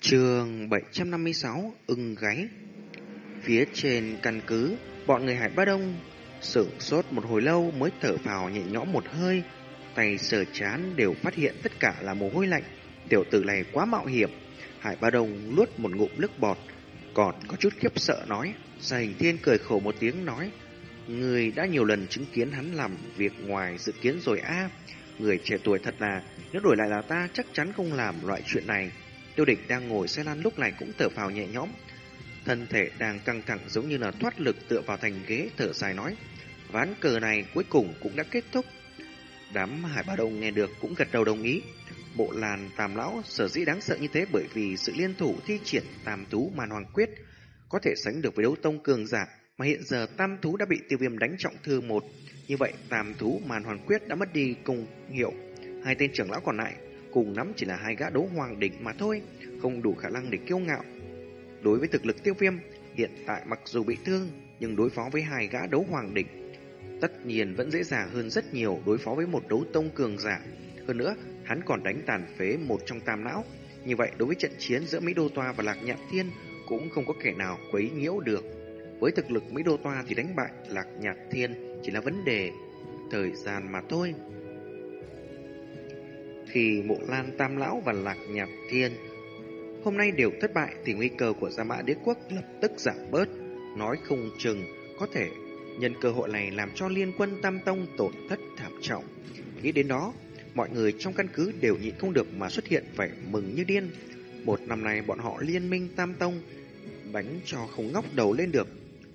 Trường 756 ưng gáy. Phía trên căn cứ, Bọn người Hải Ba Đông Sửng sốt một hồi lâu mới thở vào nhẹ nhõm một hơi. Tay sờ chán đều phát hiện tất cả là mồ hôi lạnh. Tiểu tử này quá mạo hiểm. Hải Ba Đông luốt một ngụm nước bọt, Còn có chút khiếp sợ nói Gia hình thiên cười khổ một tiếng nói, Người đã nhiều lần chứng kiến hắn làm việc ngoài dự kiến rồi a. Người trẻ tuổi thật là, Nếu đổi lại là ta chắc chắn không làm loại chuyện này. Tiêu địch đang ngồi xe lăn lúc này cũng thở phào nhẹ nhõm. Thân thể đang căng thẳng giống như là thoát lực tựa vào thành ghế thở dài nói. Ván cờ này cuối cùng cũng đã kết thúc. Đám hải ba đông nghe được cũng gật đầu đồng ý. Bộ làn tam lão sở dĩ đáng sợ như thế bởi vì sự liên thủ thi triển tam tú màn hoàng quyết có thể sánh được với đấu tông cường giả mà hiện giờ tam thú đã bị tiêu viêm đánh trọng thương một. Như vậy tàm thú màn hoàng quyết đã mất đi cùng hiệu. Hai tên trưởng lão còn lại cùng nắm chỉ là hai gã đấu hoàng đỉnh mà thôi, không đủ khả năng để kiêu ngạo. Đối với thực lực tiêu viêm, hiện tại mặc dù bị thương, nhưng đối phó với hai gã đấu hoàng đỉnh, tất nhiên vẫn dễ dàng hơn rất nhiều đối phó với một đấu tông cường giả. Hơn nữa, hắn còn đánh tàn phế một trong tam não. Như vậy, đối với trận chiến giữa Mỹ Đô Toa và Lạc Nhạn Thiên cũng không có kẻ nào quấy nhiễu được. Với thực lực Mỹ Đô Toa thì đánh bại Lạc nhạn Thiên chỉ là vấn đề thời gian mà thôi thì Mộ Lan Tam Lão và Lạc Nhạc Thiên hôm nay đều thất bại thì nguy cơ của Gia Mã Đế Quốc lập tức giảm bớt. Nói không chừng có thể nhân cơ hội này làm cho liên quân Tam Tông tổn thất thảm trọng. Nghĩ đến đó, mọi người trong căn cứ đều nhịn không được mà xuất hiện vẻ mừng như điên. Một năm nay bọn họ liên minh Tam Tông đánh cho không ngóc đầu lên được.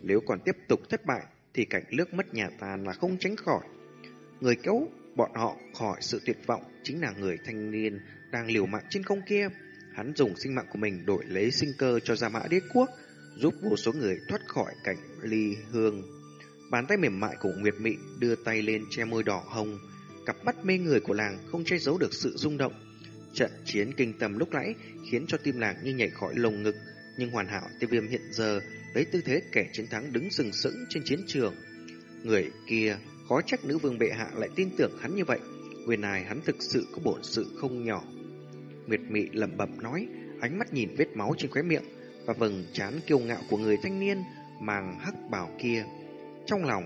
Nếu còn tiếp tục thất bại thì cảnh nước mất nhà tàn là không tránh khỏi. Người kéo bọn họ khỏi sự tuyệt vọng chính là người thanh niên đang liều mạng trên không kia. Hắn dùng sinh mạng của mình đổi lấy sinh cơ cho Gia Mã Đế Quốc, giúp vô số người thoát khỏi cảnh ly hương. Bàn tay mềm mại của Nguyệt Mị đưa tay lên che môi đỏ hồng, cặp mắt mê người của làng không che giấu được sự rung động. Trận chiến kinh tâm lúc nãy khiến cho tim làng như nhảy khỏi lồng ngực, nhưng hoàn hảo tiêu viêm hiện giờ lấy tư thế kẻ chiến thắng đứng sừng sững trên chiến trường. Người kia khó trách nữ vương bệ hạ lại tin tưởng hắn như vậy, Nguyên này hắn thực sự có bổn sự không nhỏ. Nguyệt Mị lẩm bẩm nói, ánh mắt nhìn vết máu trên khóe miệng và vầng trán kiêu ngạo của người thanh niên màng hắc bào kia. Trong lòng,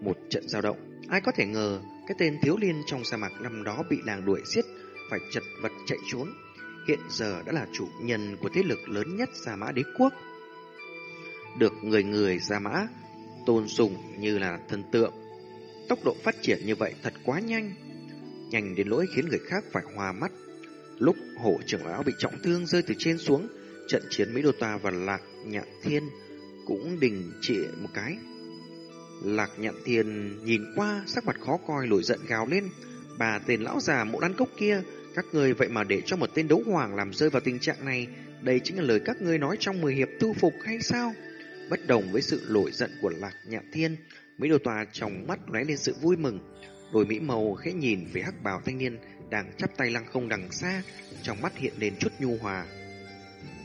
một trận dao động, ai có thể ngờ cái tên thiếu liên trong sa mạc năm đó bị làng đuổi giết, phải chật vật chạy trốn. Hiện giờ đã là chủ nhân của thế lực lớn nhất sa Mã Đế Quốc. Được người người sa Mã tôn sùng như là thần tượng. Tốc độ phát triển như vậy thật quá nhanh nhanh đến lỗi khiến người khác phải hoa mắt. Lúc hổ trưởng lão bị trọng thương rơi từ trên xuống, trận chiến Mỹ Đô Ta và Lạc Nhạn Thiên cũng đình trệ một cái. Lạc Nhạn Thiên nhìn qua sắc mặt khó coi nổi giận gào lên. Bà tên lão già mộ đan cốc kia, các người vậy mà để cho một tên đấu hoàng làm rơi vào tình trạng này, đây chính là lời các ngươi nói trong mười hiệp tu phục hay sao? Bất đồng với sự nổi giận của Lạc Nhạn Thiên, Mỹ Đô Tòa trong mắt lóe lên sự vui mừng. Đôi mỹ màu khẽ nhìn về hắc bào thanh niên đang chắp tay lăng không đằng xa, trong mắt hiện lên chút nhu hòa.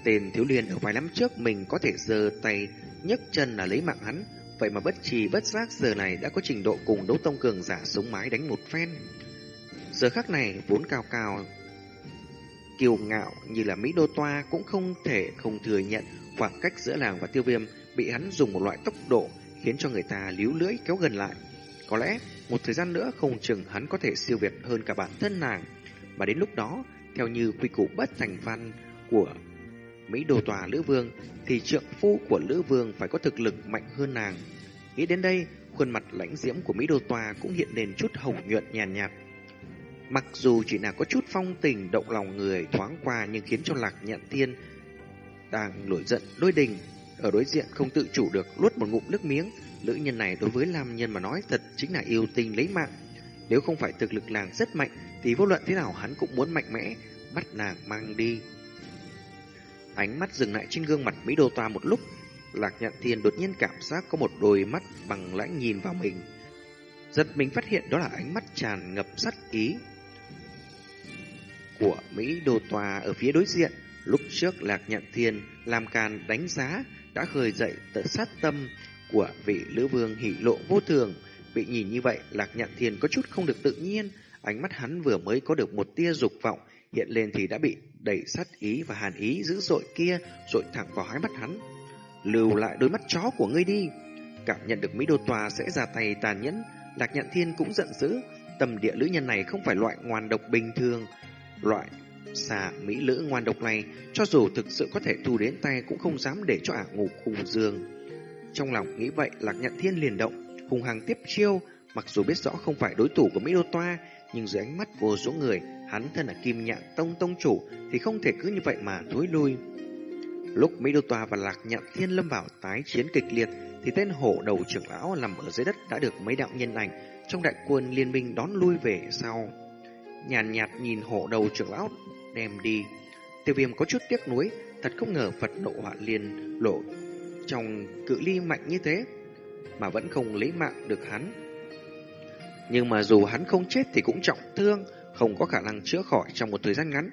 Tên thiếu liên ở vài năm trước mình có thể giơ tay nhấc chân là lấy mạng hắn, vậy mà bất trì bất giác giờ này đã có trình độ cùng đấu tông cường giả sống mái đánh một phen. Giờ khắc này vốn cao cao kiêu ngạo như là Mỹ Đô Toa cũng không thể không thừa nhận khoảng cách giữa làng và tiêu viêm bị hắn dùng một loại tốc độ khiến cho người ta líu lưỡi kéo gần lại. Có lẽ một thời gian nữa không chừng hắn có thể siêu việt hơn cả bản thân nàng. Mà đến lúc đó, theo như quy củ bất thành văn của Mỹ Đồ Tòa Lữ Vương, thì trượng phu của Lữ Vương phải có thực lực mạnh hơn nàng. Nghĩ đến đây, khuôn mặt lãnh diễm của Mỹ Đô Tòa cũng hiện lên chút hồng nhuận nhàn nhạt, nhạt. Mặc dù chỉ là có chút phong tình động lòng người thoáng qua nhưng khiến cho Lạc Nhạn Thiên đang nổi giận đôi đình ở đối diện không tự chủ được luốt một ngụm nước miếng, Nữ nhân này đối với Lam Nhân mà nói thật chính là yêu tinh lấy mạng. Nếu không phải thực lực nàng rất mạnh, thì vô luận thế nào hắn cũng muốn mạnh mẽ, bắt nàng mang đi. Ánh mắt dừng lại trên gương mặt Mỹ Đô Toa một lúc, Lạc Nhạn Thiên đột nhiên cảm giác có một đôi mắt bằng lãnh nhìn vào mình. Giật mình phát hiện đó là ánh mắt tràn ngập sát ý của Mỹ Đô Toa ở phía đối diện. Lúc trước Lạc Nhạn Thiên làm càn đánh giá đã khơi dậy tự sát tâm của vị lữ vương hỉ lộ vô thường. Bị nhìn như vậy, Lạc Nhạn Thiên có chút không được tự nhiên, ánh mắt hắn vừa mới có được một tia dục vọng, hiện lên thì đã bị đẩy sát ý và hàn ý dữ dội kia dội thẳng vào hai mắt hắn. Lưu lại đôi mắt chó của ngươi đi. Cảm nhận được Mỹ Đô Tòa sẽ ra tay tàn nhẫn, Lạc Nhạn Thiên cũng giận dữ. Tầm địa lữ nhân này không phải loại ngoan độc bình thường. Loại xà Mỹ lữ ngoan độc này, cho dù thực sự có thể thu đến tay cũng không dám để cho ả ngủ cùng giường. Trong lòng nghĩ vậy, Lạc Nhạn Thiên liền động, hùng hàng tiếp chiêu, mặc dù biết rõ không phải đối thủ của Mỹ Đô Toa, nhưng dưới ánh mắt vô số người, hắn thân là Kim Nhạn Tông Tông chủ thì không thể cứ như vậy mà thối lui. Lúc Mỹ Đô Toa và Lạc Nhạn Thiên lâm vào tái chiến kịch liệt, thì tên hổ đầu trưởng lão nằm ở dưới đất đã được mấy đạo nhân ảnh trong đại quân liên minh đón lui về sau. Nhàn nhạt, nhìn hổ đầu trưởng lão đem đi. Tiêu viêm có chút tiếc nuối, thật không ngờ Phật độ họa liên lộ trong cự ly mạnh như thế, mà vẫn không lấy mạng được hắn. Nhưng mà dù hắn không chết thì cũng trọng thương, không có khả năng chữa khỏi trong một thời gian ngắn,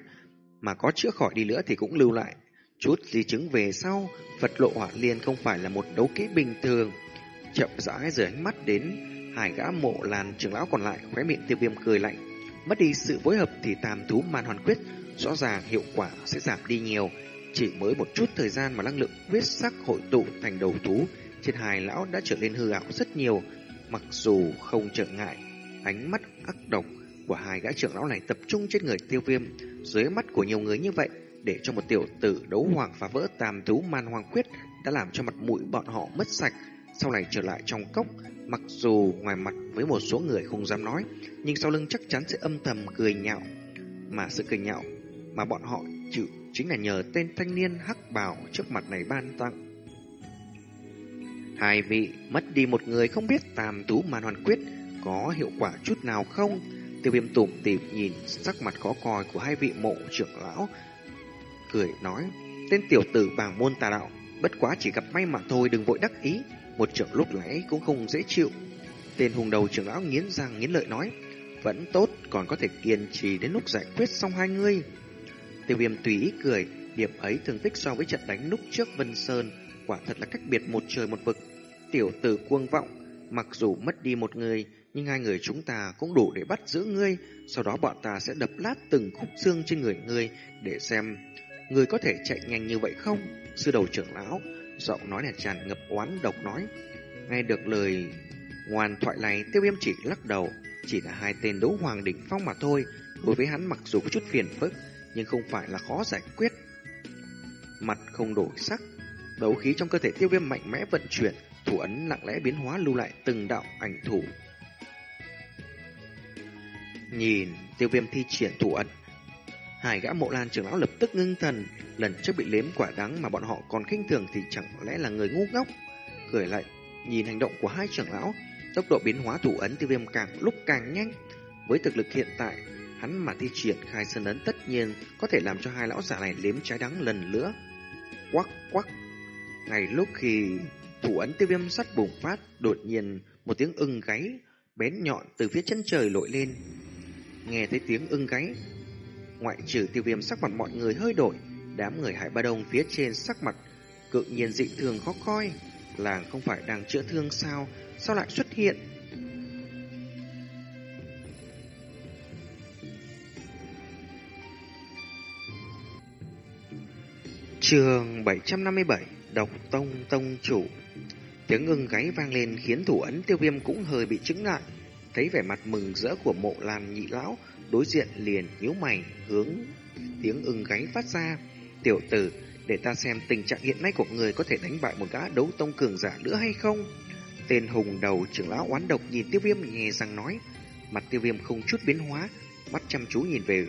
mà có chữa khỏi đi nữa thì cũng lưu lại. Chút di chứng về sau, Phật lộ hỏa liên không phải là một đấu kỹ bình thường. Chậm rãi rời ánh mắt đến hải gã mộ làn trưởng lão còn lại khóe miệng tiêu viêm cười lạnh. Mất đi sự phối hợp thì tam thú màn hoàn quyết, rõ ràng hiệu quả sẽ giảm đi nhiều. Chỉ mới một chút thời gian mà năng lượng huyết sắc hội tụ thành đầu thú, trên hai lão đã trở nên hư ảo rất nhiều, mặc dù không trở ngại. Ánh mắt ác độc của hai gã trưởng lão này tập trung trên người tiêu viêm, dưới mắt của nhiều người như vậy, để cho một tiểu tử đấu hoàng phá vỡ tam thú man hoàng quyết đã làm cho mặt mũi bọn họ mất sạch, sau này trở lại trong cốc, mặc dù ngoài mặt với một số người không dám nói, nhưng sau lưng chắc chắn sẽ âm thầm cười nhạo. Mà sự cười nhạo mà bọn họ chịu chính là nhờ tên thanh niên hắc bảo trước mặt này ban tặng. Hai vị mất đi một người không biết tam tú màn hoàn quyết có hiệu quả chút nào không? Tiêu viêm tủm tỉm nhìn sắc mặt khó coi của hai vị mộ trưởng lão, cười nói, tên tiểu tử bảng môn tà đạo, bất quá chỉ gặp may mà thôi đừng vội đắc ý, một trưởng lúc lẽ cũng không dễ chịu. Tên hùng đầu trưởng lão nghiến răng nghiến lợi nói, vẫn tốt, còn có thể kiên trì đến lúc giải quyết xong hai người. Tiêu viêm tùy ý cười, điểm ấy thường tích so với trận đánh lúc trước Vân Sơn, quả thật là cách biệt một trời một vực. Tiểu tử cuồng vọng, mặc dù mất đi một người, nhưng hai người chúng ta cũng đủ để bắt giữ ngươi, sau đó bọn ta sẽ đập lát từng khúc xương trên người ngươi để xem ngươi có thể chạy nhanh như vậy không? Sư đầu trưởng lão, giọng nói là tràn ngập oán độc nói. Nghe được lời ngoan thoại này, tiêu viêm chỉ lắc đầu, chỉ là hai tên đấu hoàng đỉnh phong mà thôi. Đối với hắn mặc dù có chút phiền phức, nhưng không phải là khó giải quyết. Mặt không đổi sắc, đấu khí trong cơ thể tiêu viêm mạnh mẽ vận chuyển, thủ ấn lặng lẽ biến hóa lưu lại từng đạo ảnh thủ. Nhìn tiêu viêm thi triển thủ ấn, hai gã mộ lan trưởng lão lập tức ngưng thần, lần trước bị liếm quả đắng mà bọn họ còn khinh thường thì chẳng lẽ là người ngu ngốc. Cười lại, nhìn hành động của hai trưởng lão, tốc độ biến hóa thủ ấn tiêu viêm càng lúc càng nhanh. Với thực lực hiện tại, hắn mà thi triển khai sơn ấn tất nhiên có thể làm cho hai lão giả này liếm trái đắng lần nữa. Quắc quắc, ngày lúc khi thủ ấn tiêu viêm sắt bùng phát, đột nhiên một tiếng ưng gáy bén nhọn từ phía chân trời lội lên. Nghe thấy tiếng ưng gáy, ngoại trừ tiêu viêm sắc mặt mọi người hơi đổi, đám người hải ba đông phía trên sắc mặt cực nhiên dị thường khó coi. Làng không phải đang chữa thương sao, sao lại xuất hiện? Trường 757 Độc Tông Tông Chủ Tiếng ưng gáy vang lên khiến thủ ấn tiêu viêm cũng hơi bị chứng lại. Thấy vẻ mặt mừng rỡ của mộ lan nhị lão, đối diện liền nhíu mày hướng tiếng ưng gáy phát ra. Tiểu tử, để ta xem tình trạng hiện nay của người có thể đánh bại một gã đấu tông cường giả nữa hay không. Tên hùng đầu trưởng lão oán độc nhìn tiêu viêm nghe rằng nói. Mặt tiêu viêm không chút biến hóa, mắt chăm chú nhìn về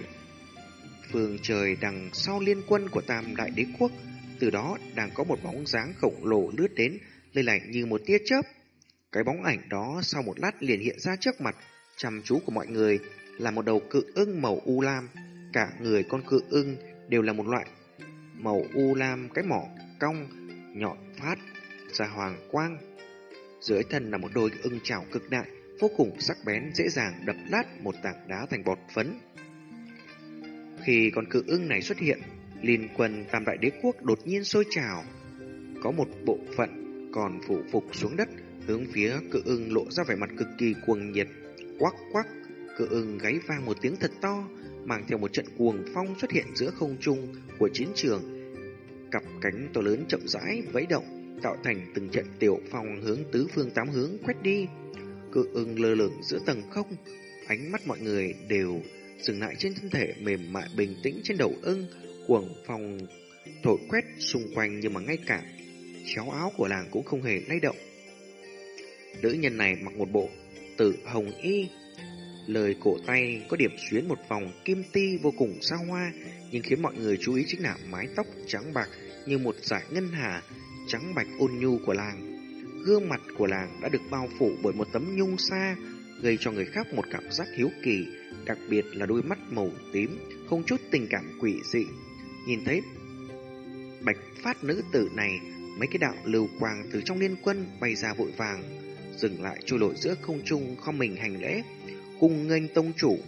phương trời đằng sau liên quân của tam đại đế quốc. Từ đó đang có một bóng dáng khổng lồ lướt đến, lây lạnh như một tia chớp. Cái bóng ảnh đó sau một lát liền hiện ra trước mặt, chăm chú của mọi người là một đầu cự ưng màu u lam. Cả người con cự ưng đều là một loại màu u lam cái mỏ cong, nhọn phát, ra hoàng quang. Dưới thân là một đôi ưng chảo cực đại, vô cùng sắc bén dễ dàng đập lát một tảng đá thành bọt phấn. Khi con cự ưng này xuất hiện, liên quân tam đại đế quốc đột nhiên sôi trào. Có một bộ phận còn phụ phục xuống đất, hướng phía cự ưng lộ ra vẻ mặt cực kỳ cuồng nhiệt. Quắc quắc, cự ưng gáy vang một tiếng thật to, mang theo một trận cuồng phong xuất hiện giữa không trung của chiến trường. Cặp cánh to lớn chậm rãi vẫy động, tạo thành từng trận tiểu phong hướng tứ phương tám hướng quét đi. Cự ưng lơ lửng giữa tầng không, ánh mắt mọi người đều dừng lại trên thân thể mềm mại bình tĩnh trên đầu ưng, cuồng phòng thổi quét xung quanh nhưng mà ngay cả chéo áo của làng cũng không hề lay động. Nữ nhân này mặc một bộ tử hồng y, lời cổ tay có điểm xuyến một vòng kim ti vô cùng xa hoa, nhưng khiến mọi người chú ý chính là mái tóc trắng bạc như một dải ngân hà trắng bạch ôn nhu của làng. Gương mặt của làng đã được bao phủ bởi một tấm nhung xa, gây cho người khác một cảm giác hiếu kỳ, đặc biệt là đôi mắt màu tím, không chút tình cảm quỷ dị. Nhìn thấy bạch phát nữ tử này, mấy cái đạo lưu quang từ trong liên quân bay ra vội vàng, dừng lại trôi nổi giữa không trung không mình hành lễ, cùng nghênh tông chủ.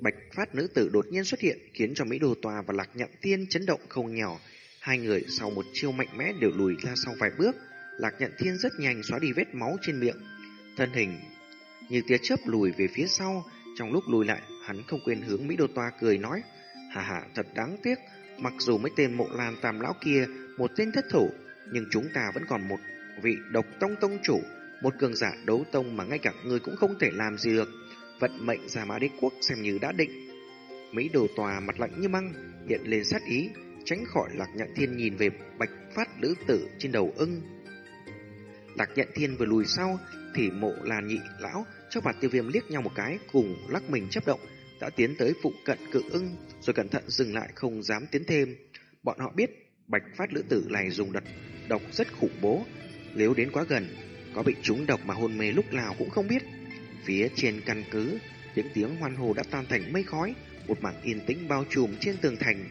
Bạch phát nữ tử đột nhiên xuất hiện khiến cho Mỹ đô Tòa và Lạc Nhậm Tiên chấn động không nhỏ. Hai người sau một chiêu mạnh mẽ đều lùi ra sau vài bước. Lạc Nhậm Thiên rất nhanh xóa đi vết máu trên miệng. Thân hình như tia chớp lùi về phía sau. Trong lúc lùi lại, hắn không quên hướng Mỹ Đô Toa cười nói. Hà hà, thật đáng tiếc. Mặc dù mấy tên mộ lan tam lão kia một tên thất thủ, nhưng chúng ta vẫn còn một vị độc tông tông chủ, một cường giả đấu tông mà ngay cả người cũng không thể làm gì được. Vận mệnh Gia Mã Đế Quốc xem như đã định. Mỹ đồ tòa mặt lạnh như băng, hiện lên sát ý, tránh khỏi Lạc Nhạn Thiên nhìn về bạch phát nữ tử trên đầu ưng. Lạc Nhạn Thiên vừa lùi sau, thì mộ là nhị lão trong mặt tiêu viêm liếc nhau một cái cùng lắc mình chấp động, đã tiến tới phụ cận cự ưng, rồi cẩn thận dừng lại không dám tiến thêm. Bọn họ biết bạch phát nữ tử này dùng đật độc rất khủng bố, nếu đến quá gần, có bị trúng độc mà hôn mê lúc nào cũng không biết. Phía trên căn cứ, những tiếng hoan hô đã tan thành mây khói, một mảng yên tĩnh bao trùm trên tường thành.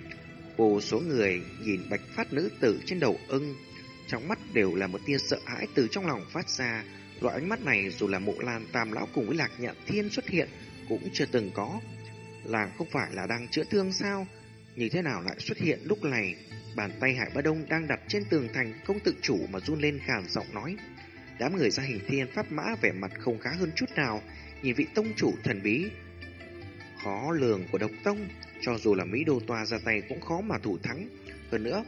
Vô số người nhìn bạch phát nữ tử trên đầu ưng, trong mắt đều là một tia sợ hãi từ trong lòng phát ra. Loại ánh mắt này dù là mộ lan tam lão cùng với lạc nhạn thiên xuất hiện cũng chưa từng có. Làng không phải là đang chữa thương sao? Như thế nào lại xuất hiện lúc này? Bàn tay Hải Ba Đông đang đặt trên tường thành không tự chủ mà run lên khàn giọng nói. Đám người ra hình thiên pháp mã vẻ mặt không khá hơn chút nào, nhìn vị tông chủ thần bí. Khó lường của độc tông, cho dù là Mỹ Đô Toa ra tay cũng khó mà thủ thắng. Hơn nữa,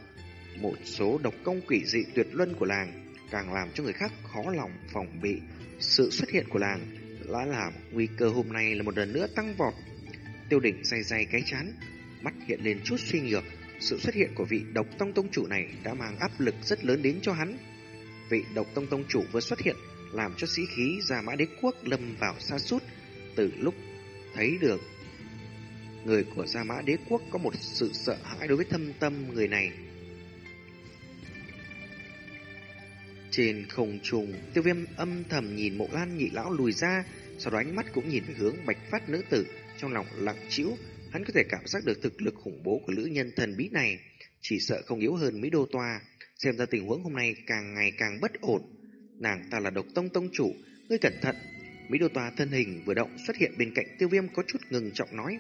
một số độc công quỷ dị tuyệt luân của làng càng làm cho người khác khó lòng phòng bị. Sự xuất hiện của làng đã làm nguy cơ hôm nay là một lần nữa tăng vọt. Tiêu đỉnh day day cái chán, mắt hiện lên chút suy nhược. Sự xuất hiện của vị độc tông tông chủ này đã mang áp lực rất lớn đến cho hắn vị độc tông tông chủ vừa xuất hiện làm cho sĩ khí Gia Mã Đế Quốc lâm vào xa sút từ lúc thấy được người của Gia Mã Đế Quốc có một sự sợ hãi đối với thâm tâm người này. Trên không trùng, tiêu viêm âm thầm nhìn mộ lan nhị lão lùi ra, sau đó ánh mắt cũng nhìn về hướng bạch phát nữ tử, trong lòng lặng chịu, hắn có thể cảm giác được thực lực khủng bố của nữ nhân thần bí này, chỉ sợ không yếu hơn Mỹ Đô Toa. Xem ra tình huống hôm nay càng ngày càng bất ổn. Nàng ta là độc tông tông chủ, ngươi cẩn thận. Mỹ Đô toa thân hình vừa động xuất hiện bên cạnh tiêu viêm có chút ngừng trọng nói.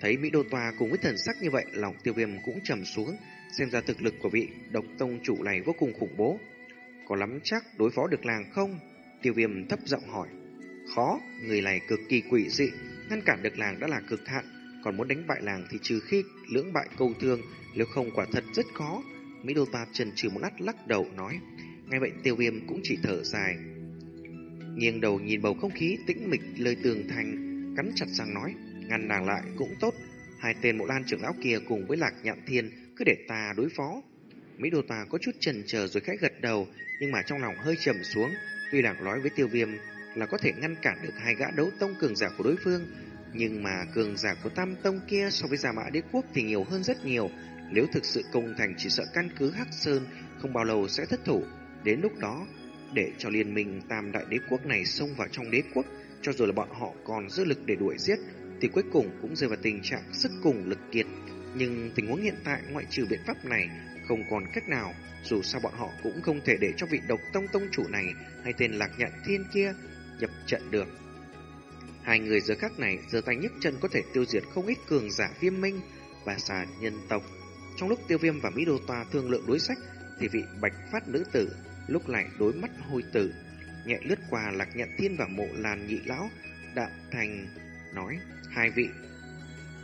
Thấy Mỹ Đô toa cùng với thần sắc như vậy, lòng tiêu viêm cũng trầm xuống. Xem ra thực lực của vị độc tông chủ này vô cùng khủng bố. Có lắm chắc đối phó được làng không? Tiêu viêm thấp giọng hỏi. Khó, người này cực kỳ quỷ dị, ngăn cản được làng đã là cực hạn. Còn muốn đánh bại làng thì trừ khi lưỡng bại câu thương, nếu không quả thật rất khó. Mỹ Đô Tạp trần trừ một lát lắc đầu nói. Ngay vậy tiêu viêm cũng chỉ thở dài. Nghiêng đầu nhìn bầu không khí tĩnh mịch lời tường thành, cắn chặt răng nói. Ngăn nàng lại cũng tốt. Hai tên mộ lan trưởng lão kia cùng với lạc nhạn thiên cứ để ta đối phó. Mỹ Đô Ta có chút chần chờ rồi khẽ gật đầu, nhưng mà trong lòng hơi trầm xuống. Tuy làng nói với tiêu viêm là có thể ngăn cản được hai gã đấu tông cường giả của đối phương, nhưng mà cường giả của tam tông kia so với giả mã đế quốc thì nhiều hơn rất nhiều, nếu thực sự công thành chỉ sợ căn cứ Hắc Sơn không bao lâu sẽ thất thủ. Đến lúc đó, để cho liên minh tam đại đế quốc này xông vào trong đế quốc, cho dù là bọn họ còn dư lực để đuổi giết, thì cuối cùng cũng rơi vào tình trạng sức cùng lực kiệt. Nhưng tình huống hiện tại ngoại trừ biện pháp này không còn cách nào, dù sao bọn họ cũng không thể để cho vị độc tông tông chủ này hay tên lạc nhạn thiên kia nhập trận được. Hai người giờ khác này giờ tay nhấc chân có thể tiêu diệt không ít cường giả viêm minh và xà nhân tộc trong lúc tiêu viêm và Mỹ Đô Toa thương lượng đối sách, thì vị bạch phát nữ tử lúc lại đối mắt hôi tử, nhẹ lướt qua lạc nhạn thiên và mộ làn nhị lão, đạm thành nói, hai vị,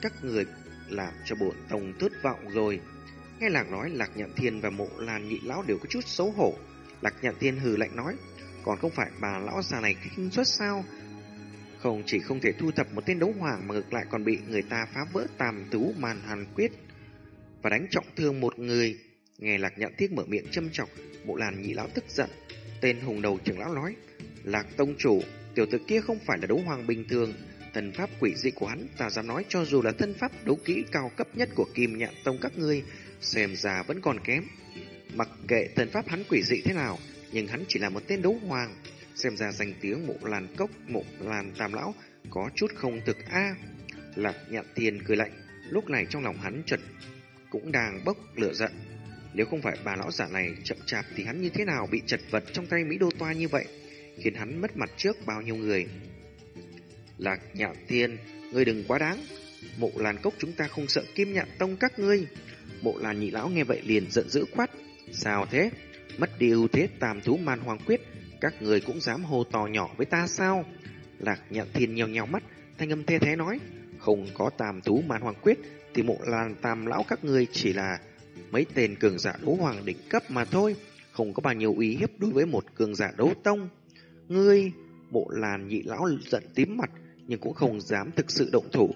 các người làm cho bổn tông thất vọng rồi. Nghe lạc nói lạc nhạn thiên và mộ làn nhị lão đều có chút xấu hổ. Lạc nhạn thiên hừ lạnh nói, còn không phải bà lão già này kinh suất sao? Không chỉ không thể thu thập một tên đấu hoàng mà ngược lại còn bị người ta phá vỡ tam tú màn hàn quyết và đánh trọng thương một người. Nghe lạc nhạn thiết mở miệng châm chọc, mộ làn nhị lão tức giận. Tên hùng đầu trưởng lão nói, lạc tông chủ, tiểu tử kia không phải là đấu hoàng bình thường, thần pháp quỷ dị của hắn, ta dám nói cho dù là thân pháp đấu kỹ cao cấp nhất của kim nhạn tông các ngươi, xem ra vẫn còn kém. Mặc kệ thần pháp hắn quỷ dị thế nào, nhưng hắn chỉ là một tên đấu hoàng. Xem ra danh tiếng mộ làn cốc, mộ làn tam lão có chút không thực a. Lạc nhạn tiền cười lạnh, lúc này trong lòng hắn chợt cũng đang bốc lửa giận. Nếu không phải bà lão giả này chậm chạp thì hắn như thế nào bị chật vật trong tay Mỹ Đô Toa như vậy, khiến hắn mất mặt trước bao nhiêu người. Lạc nhạn tiền, ngươi đừng quá đáng. Mộ làn cốc chúng ta không sợ kim nhạn tông các ngươi bộ làn nhị lão nghe vậy liền giận dữ quát. Sao thế? Mất đi ưu thế tam thú man hoàng quyết, các người cũng dám hô to nhỏ với ta sao? Lạc nhạn thiên nhèo nhèo mắt, thanh âm thê thế nói. Không có tam thú man hoàng quyết, thì mộ làn tam lão các người chỉ là mấy tên cường giả đấu hoàng đỉnh cấp mà thôi, không có bao nhiêu uy hiếp đối với một cường giả đấu tông. Ngươi, bộ làn nhị lão giận tím mặt, nhưng cũng không dám thực sự động thủ.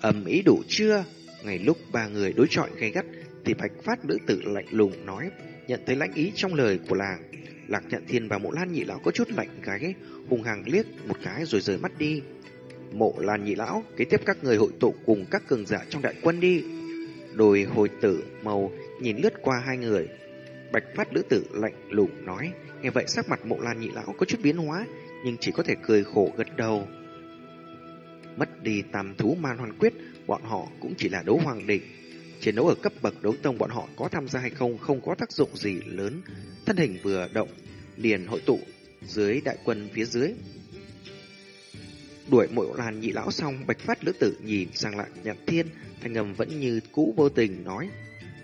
ầm ý đủ chưa? Ngày lúc ba người đối chọi gay gắt, thì bạch phát nữ tử lạnh lùng nói, nhận thấy lãnh ý trong lời của làng. Lạc nhận thiên và mộ lan nhị lão có chút lạnh gáy, hùng hàng liếc một cái rồi rời mắt đi. Mộ lan nhị lão, kế tiếp các người hội tụ cùng các cường giả trong đại quân đi. Đôi hồi tử màu nhìn lướt qua hai người. Bạch phát nữ tử lạnh lùng nói, nghe vậy sắc mặt mộ lan nhị lão có chút biến hóa, nhưng chỉ có thể cười khổ gật đầu. Mất đi tam thú man hoàn quyết, bọn họ cũng chỉ là đấu hoàng đỉnh. Chiến đấu ở cấp bậc đấu tông bọn họ có tham gia hay không không có tác dụng gì lớn. Thân hình vừa động, liền hội tụ dưới đại quân phía dưới. Đuổi mỗi làn nhị lão xong, bạch phát lữ tử nhìn sang lại nhạc thiên, thanh ngầm vẫn như cũ vô tình nói.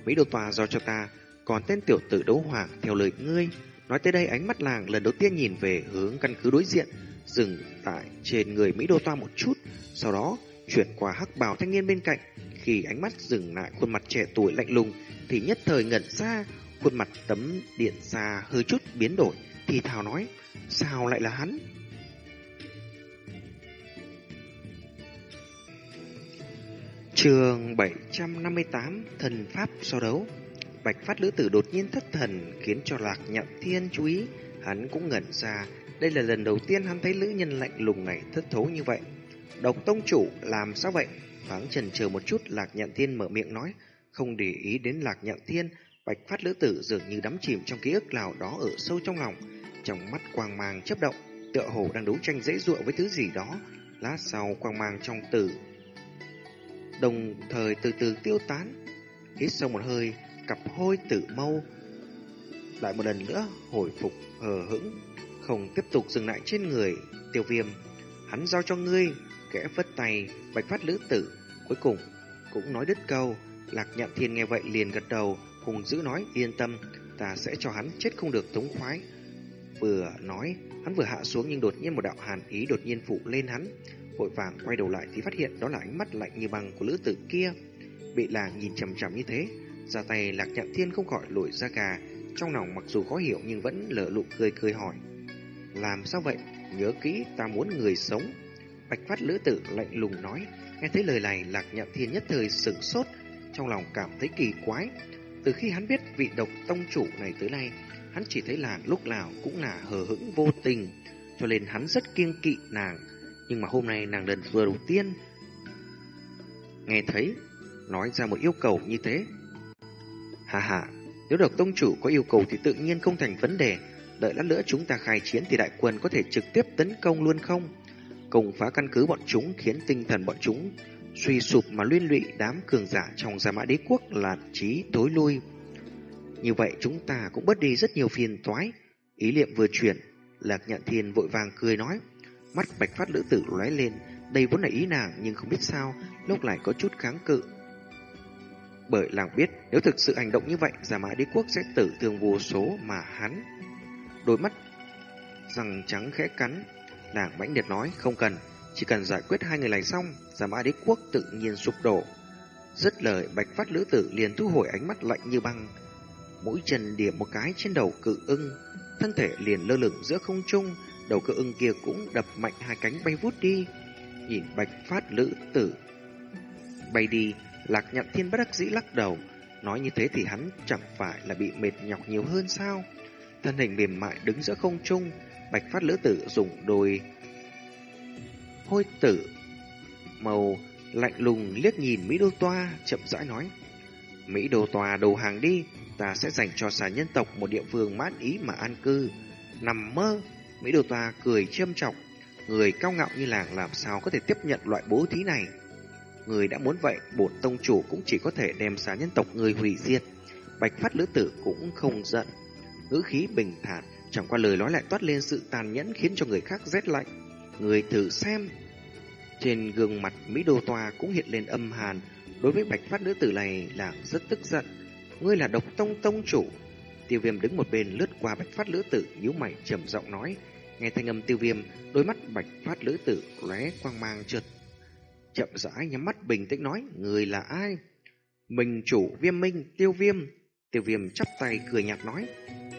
Mỹ đô tòa do cho ta, còn tên tiểu tử đấu hoàng theo lời ngươi. Nói tới đây ánh mắt làng lần đầu tiên nhìn về hướng căn cứ đối diện, dừng tại trên người Mỹ đô toa một chút, sau đó chuyển qua hắc bào thanh niên bên cạnh. Khi ánh mắt dừng lại khuôn mặt trẻ tuổi lạnh lùng, thì nhất thời ngẩn ra, khuôn mặt tấm điện xa hơi chút biến đổi, thì thào nói, sao lại là hắn? Trường 758 Thần Pháp so đấu Bạch phát lữ tử đột nhiên thất thần khiến cho lạc nhậm thiên chú ý Hắn cũng ngẩn ra Đây là lần đầu tiên hắn thấy lữ nhân lạnh lùng này thất thấu như vậy Độc tông chủ làm sao vậy Thoáng trần chờ một chút lạc nhận thiên mở miệng nói Không để ý đến lạc nhận thiên Bạch phát lữ tử dường như đắm chìm trong ký ức nào đó ở sâu trong lòng Trong mắt quang mang chấp động Tựa hồ đang đấu tranh dễ dụa với thứ gì đó Lát sau quang mang trong tử đồng thời từ từ tiêu tán. Hít sâu một hơi, cặp hôi tử mâu lại một lần nữa hồi phục hờ hững, không tiếp tục dừng lại trên người tiêu viêm. Hắn giao cho ngươi, kẽ vất tay, bạch phát lữ tử. Cuối cùng, cũng nói đứt câu, lạc nhạn thiên nghe vậy liền gật đầu, hùng dữ nói yên tâm, ta sẽ cho hắn chết không được thống khoái. Vừa nói, hắn vừa hạ xuống nhưng đột nhiên một đạo hàn ý đột nhiên phụ lên hắn vội vàng quay đầu lại thì phát hiện đó là ánh mắt lạnh như băng của lữ tử kia. Bị làng nhìn chằm chằm như thế, ra tay lạc nhạn thiên không khỏi lội ra gà, trong lòng mặc dù khó hiểu nhưng vẫn lỡ lụ cười cười hỏi. Làm sao vậy? Nhớ kỹ ta muốn người sống. Bạch phát lữ tử lạnh lùng nói, nghe thấy lời này lạc nhạn thiên nhất thời sửng sốt, trong lòng cảm thấy kỳ quái. Từ khi hắn biết vị độc tông chủ này tới nay, hắn chỉ thấy là lúc nào cũng là hờ hững vô tình, cho nên hắn rất kiêng kỵ nàng. Nhưng mà hôm nay nàng lần vừa đầu tiên Nghe thấy Nói ra một yêu cầu như thế Hà hà Nếu được tông chủ có yêu cầu thì tự nhiên không thành vấn đề Đợi lát nữa chúng ta khai chiến Thì đại quân có thể trực tiếp tấn công luôn không Công phá căn cứ bọn chúng Khiến tinh thần bọn chúng Suy sụp mà liên lụy đám cường giả Trong gia mã đế quốc là trí tối lui Như vậy chúng ta cũng bớt đi rất nhiều phiền toái Ý niệm vừa chuyển Lạc nhận thiên vội vàng cười nói Mắt bạch phát lữ tử lóe lên, đây vốn là ý nàng nhưng không biết sao, lúc lại có chút kháng cự. Bởi làng biết nếu thực sự hành động như vậy, giả mã đế quốc sẽ tử thương vô số mà hắn. Đôi mắt răng trắng khẽ cắn, nàng mãnh liệt nói không cần, chỉ cần giải quyết hai người này xong, giả Mã Đế Quốc tự nhiên sụp đổ. rất lời bạch phát lữ tử liền thu hồi ánh mắt lạnh như băng. Mũi chân điểm một cái trên đầu cự ưng, thân thể liền lơ lửng giữa không trung, đầu cự ưng kia cũng đập mạnh hai cánh bay vút đi. Nhìn bạch phát lữ tử bay đi, lạc nhận thiên bất đắc dĩ lắc đầu. Nói như thế thì hắn chẳng phải là bị mệt nhọc nhiều hơn sao? Thân hình mềm mại đứng giữa không trung, bạch phát lữ tử dùng đôi hôi tử màu lạnh lùng liếc nhìn Mỹ Đô Toa, chậm rãi nói. Mỹ Đô Toa đầu hàng đi, ta sẽ dành cho xà nhân tộc một địa phương mát ý mà an cư. Nằm mơ, Mỹ Đô Toa cười châm trọng, người cao ngạo như làng làm sao có thể tiếp nhận loại bố thí này. Người đã muốn vậy, bổn tông chủ cũng chỉ có thể đem xà nhân tộc người hủy diệt. Bạch phát lữ tử cũng không giận. Ngữ khí bình thản, chẳng qua lời nói lại toát lên sự tàn nhẫn khiến cho người khác rét lạnh. Người thử xem. Trên gương mặt Mỹ Đô Tòa cũng hiện lên âm hàn. Đối với bạch phát nữ tử này là rất tức giận. Ngươi là độc tông tông chủ. Tiêu viêm đứng một bên lướt qua bạch phát lữ tử, nhíu mày trầm giọng nói. Nghe thanh âm tiêu viêm, đôi mắt bạch phát lữ tử lóe quang mang trượt. Chậm rãi nhắm mắt bình tĩnh nói, người là ai? Mình chủ viêm minh, tiêu viêm. Tiêu viêm chắp tay cười nhạt nói,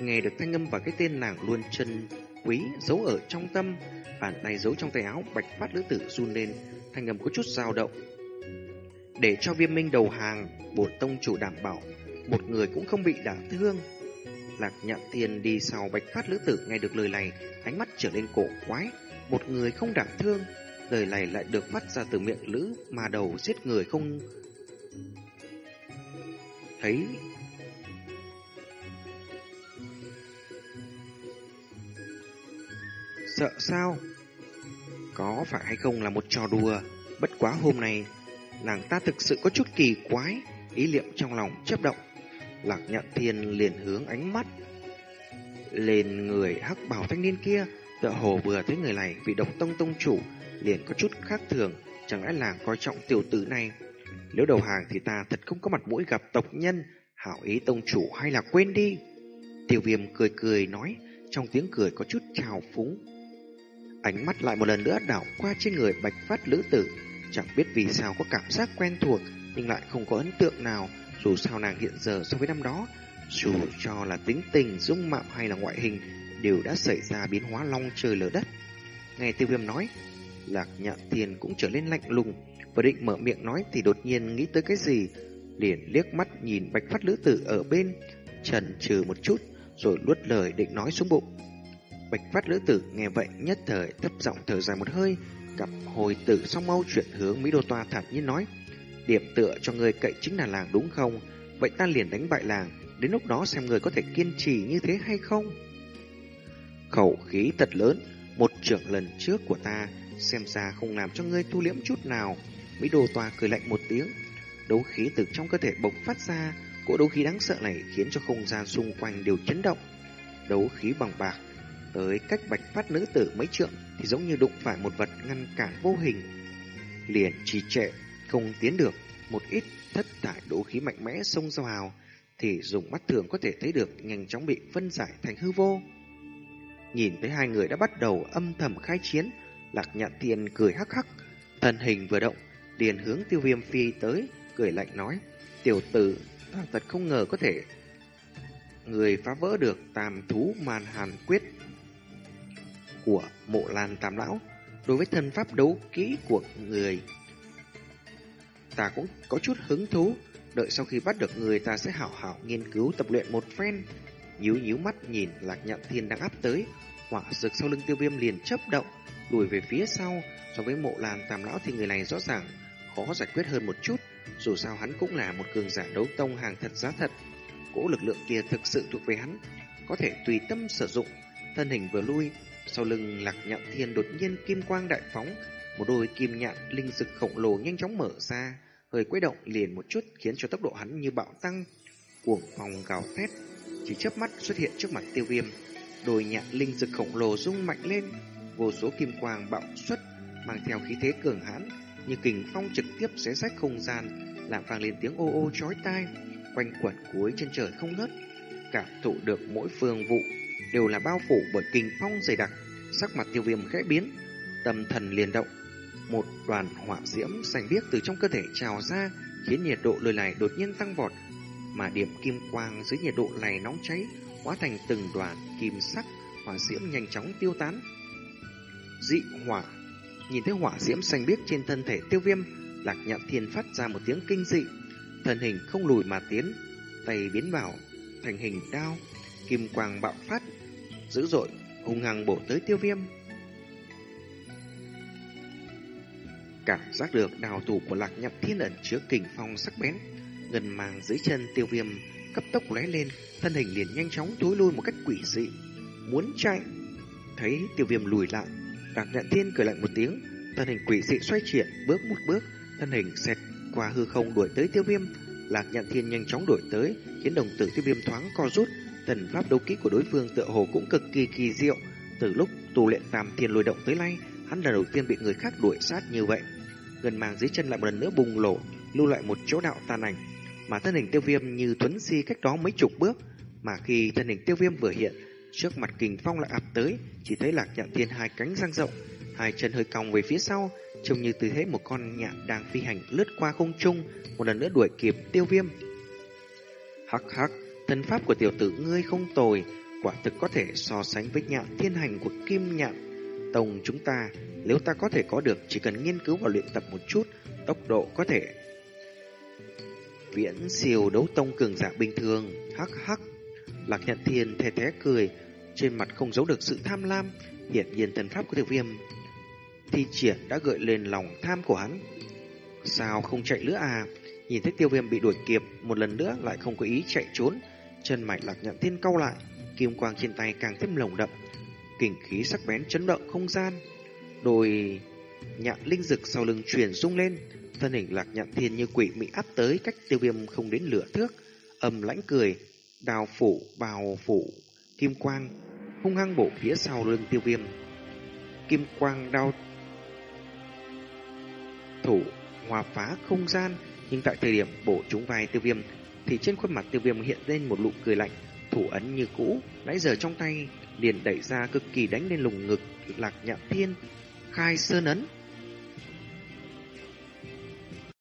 nghe được thanh âm và cái tên nàng luôn chân quý giấu ở trong tâm, bàn tay giấu trong tay áo bạch phát lữ tử run lên, thanh âm có chút dao động. Để cho viêm minh đầu hàng, bổn tông chủ đảm bảo, một người cũng không bị đả thương. Lạc nhạn tiền đi sau bạch phát lữ tử nghe được lời này, ánh mắt trở lên cổ quái, một người không đả thương. Lời này lại được phát ra từ miệng lữ mà đầu giết người không thấy Sợ sao? Có phải hay không là một trò đùa? Bất quá hôm nay, nàng ta thực sự có chút kỳ quái, ý niệm trong lòng chấp động. Lạc nhận thiên liền hướng ánh mắt lên người hắc bảo thanh niên kia, tựa hồ vừa thấy người này vì độc tông tông chủ, liền có chút khác thường, chẳng lẽ làng coi trọng tiểu tử này. Nếu đầu hàng thì ta thật không có mặt mũi gặp tộc nhân, hảo ý tông chủ hay là quên đi. Tiểu viêm cười cười nói, trong tiếng cười có chút trào phúng. Ánh mắt lại một lần nữa đảo qua trên người bạch phát lữ tử. Chẳng biết vì sao có cảm giác quen thuộc Nhưng lại không có ấn tượng nào Dù sao nàng hiện giờ so với năm đó. Dù cho là tính tình, dung mạo hay là ngoại hình Đều đã xảy ra biến hóa long trời lở đất. Nghe tiêu viêm nói Lạc nhạn thiền cũng trở lên lạnh lùng Và định mở miệng nói thì đột nhiên nghĩ tới cái gì Liền liếc mắt nhìn bạch phát lữ tử ở bên Trần trừ một chút Rồi luốt lời định nói xuống bụng. Bạch phát lữ tử nghe vậy nhất thời thấp giọng thở dài một hơi, cặp hồi tử song mau chuyển hướng Mỹ Đô Toa thản nhiên nói, điểm tựa cho người cậy chính là làng đúng không? Vậy ta liền đánh bại làng, đến lúc đó xem người có thể kiên trì như thế hay không? Khẩu khí thật lớn, một trưởng lần trước của ta, xem ra không làm cho ngươi thu liễm chút nào. Mỹ Đô Toa cười lạnh một tiếng, đấu khí từ trong cơ thể bộc phát ra, cỗ đấu khí đáng sợ này khiến cho không gian xung quanh đều chấn động. Đấu khí bằng bạc tới cách bạch phát nữ tử mấy trượng thì giống như đụng phải một vật ngăn cản vô hình. Liền trì trệ, không tiến được, một ít thất thải đố khí mạnh mẽ xông ra hào thì dùng mắt thường có thể thấy được nhanh chóng bị phân giải thành hư vô. Nhìn thấy hai người đã bắt đầu âm thầm khai chiến, lạc nhạn tiền cười hắc hắc, thân hình vừa động, liền hướng tiêu viêm phi tới, cười lạnh nói, tiểu tử, ta thật không ngờ có thể người phá vỡ được tam thú màn hàn quyết của mộ lan tam lão đối với thân pháp đấu kỹ của người. Ta cũng có chút hứng thú, đợi sau khi bắt được người ta sẽ hảo hảo nghiên cứu tập luyện một phen. Nhíu nhíu mắt nhìn lạc nhạn thiên đang áp tới hỏa rực sau lưng tiêu viêm liền chấp động, lùi về phía sau. So với mộ lan tam lão thì người này rõ ràng khó giải quyết hơn một chút, dù sao hắn cũng là một cường giả đấu tông hàng thật giá thật. Cỗ lực lượng kia thực sự thuộc về hắn, có thể tùy tâm sử dụng, thân hình vừa lui sau lưng lạc nhạn thiên đột nhiên kim quang đại phóng, một đôi kim nhạn linh dực khổng lồ nhanh chóng mở ra, hơi quấy động liền một chút khiến cho tốc độ hắn như bạo tăng, cuồng phòng gào thét, chỉ chớp mắt xuất hiện trước mặt tiêu viêm. Đôi nhạn linh dực khổng lồ rung mạnh lên, vô số kim quang bạo xuất, mang theo khí thế cường hãn, như kình phong trực tiếp xé rách không gian, làm vang lên tiếng ô ô chói tai, quanh quẩn cuối chân trời không ngớt, cảm thụ được mỗi phương vụ đều là bao phủ bởi kinh phong dày đặc. Sắc mặt tiêu viêm khẽ biến, tâm thần liền động. Một đoàn hỏa diễm xanh biếc từ trong cơ thể trào ra, khiến nhiệt độ nơi này đột nhiên tăng vọt, mà điểm kim quang dưới nhiệt độ này nóng cháy, hóa thành từng đoàn kim sắc, hỏa diễm nhanh chóng tiêu tán. Dị hỏa Nhìn thấy hỏa diễm xanh biếc trên thân thể tiêu viêm, lạc nhạn thiên phát ra một tiếng kinh dị. Thân hình không lùi mà tiến, tay biến vào, thành hình đao, kim quang bạo phát, dữ dội, hung hăng bổ tới tiêu viêm. Cảm giác được đào thủ của lạc nhạn thiên ẩn chứa kình phong sắc bén, gần màng dưới chân tiêu viêm cấp tốc lóe lên, thân hình liền nhanh chóng tối lui một cách quỷ dị, muốn chạy. Thấy tiêu viêm lùi lại, lạc nhạn thiên cười lạnh một tiếng, thân hình quỷ dị xoay chuyển, bước một bước, thân hình xẹt qua hư không đuổi tới tiêu viêm. Lạc nhạn thiên nhanh chóng đuổi tới, khiến đồng tử tiêu viêm thoáng co rút. Thần pháp đấu kỹ của đối phương tựa hồ cũng cực kỳ kỳ diệu. Từ lúc tu luyện tam thiên lôi động tới nay, hắn là đầu tiên bị người khác đuổi sát như vậy. Gần màng dưới chân lại một lần nữa bùng lộ, lưu lại một chỗ đạo tàn ảnh, mà thân hình tiêu viêm như tuấn si cách đó mấy chục bước. Mà khi thân hình tiêu viêm vừa hiện, trước mặt kình phong lại ập tới, chỉ thấy lạc nhạn thiên hai cánh răng rộng, hai chân hơi cong về phía sau, trông như tư thế một con nhạn đang phi hành lướt qua không trung, một lần nữa đuổi kịp tiêu viêm. Hắc hắc, thân pháp của tiểu tử ngươi không tồi, quả thực có thể so sánh với nhạn thiên hành của kim nhạn. Tông chúng ta, nếu ta có thể có được, chỉ cần nghiên cứu và luyện tập một chút, tốc độ có thể viễn siêu đấu tông cường giả bình thường. Hắc hắc, lạc nhạn thiên thè thé cười, trên mặt không giấu được sự tham lam, hiện nhiên thần pháp của tiểu viêm thi triển đã gợi lên lòng tham của hắn. Sao không chạy nữa à? Nhìn thấy tiêu viêm bị đuổi kịp, một lần nữa lại không có ý chạy trốn. Chân mạch lạc nhận thiên cau lại, kim quang trên tay càng thêm lồng đậm. Kình khí sắc bén chấn động không gian. Đồi nhạn linh dực sau lưng truyền rung lên. Thân hình lạc nhạn thiên như quỷ bị áp tới cách tiêu viêm không đến lửa thước. Âm lãnh cười, đào phủ, bào phủ, kim quang, hung hăng bổ phía sau lưng tiêu viêm. Kim quang đao thủ hòa phá không gian, nhưng tại thời điểm bổ trúng vai tiêu viêm, thì trên khuôn mặt tiêu viêm hiện lên một nụ cười lạnh, thủ ấn như cũ, nãy giờ trong tay liền đẩy ra cực kỳ đánh lên lùng ngực lạc nhạn thiên, khai sơn ấn.